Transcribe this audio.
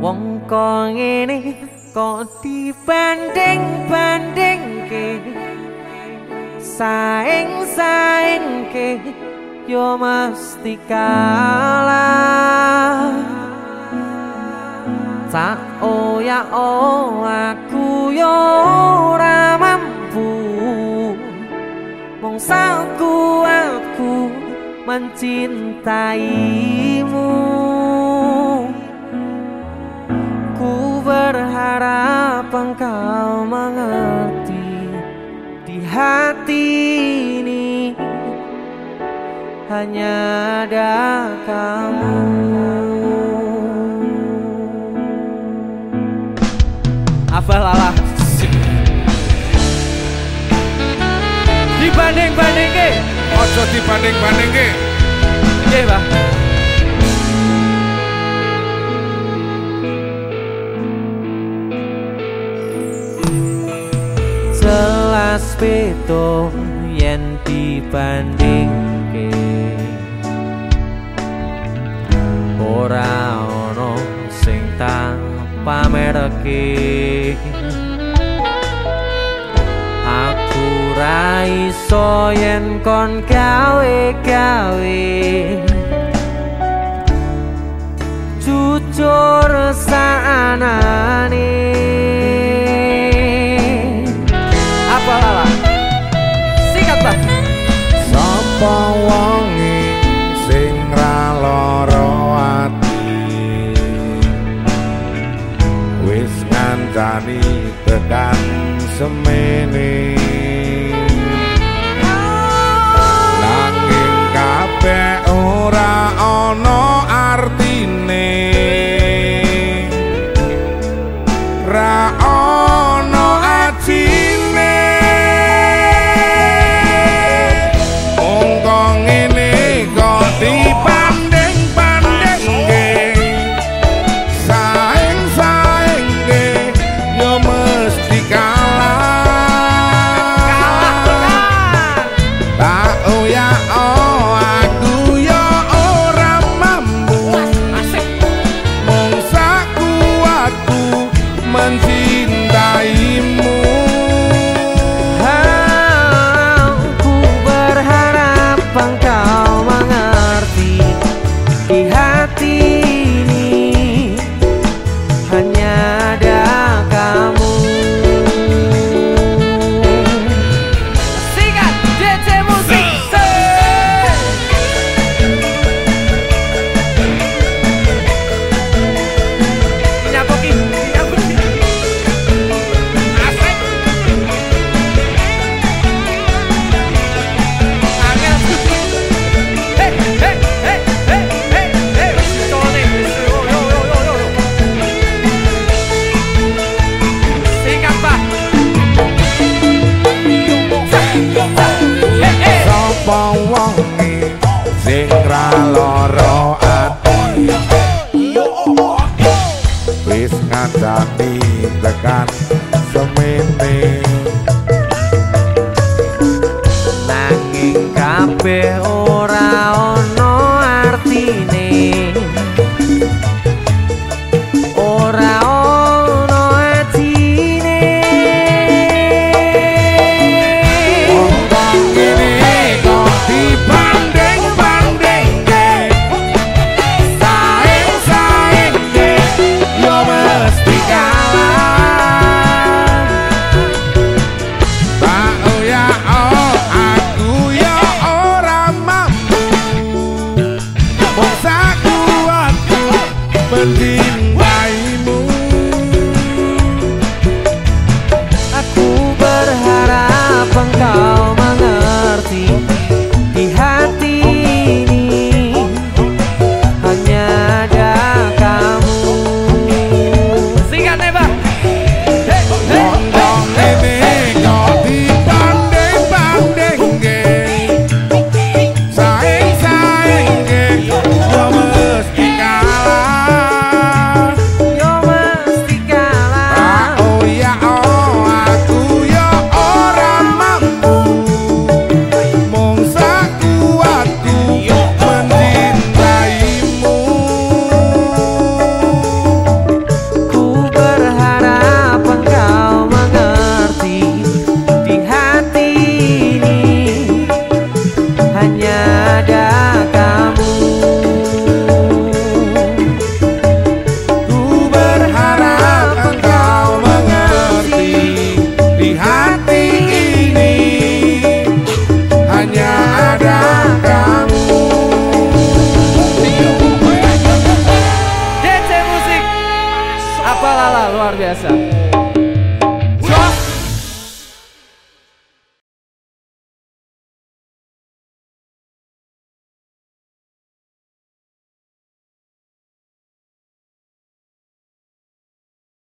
Wong kok ngene kok dibanding-bandingke? Saing-saingke yo mesti kalah. Tak oh ya oh aku yo ora mampu. Mong kuatku mencintaimu hanya ada kamu. Apa lala Dibanding-banding ke Ojo dibanding-banding ke Iya pak. Jelas beto yen dibanding pamerke Aku ra iso yen kon gawe-gawe. Jujur saanane ngancani tekan semene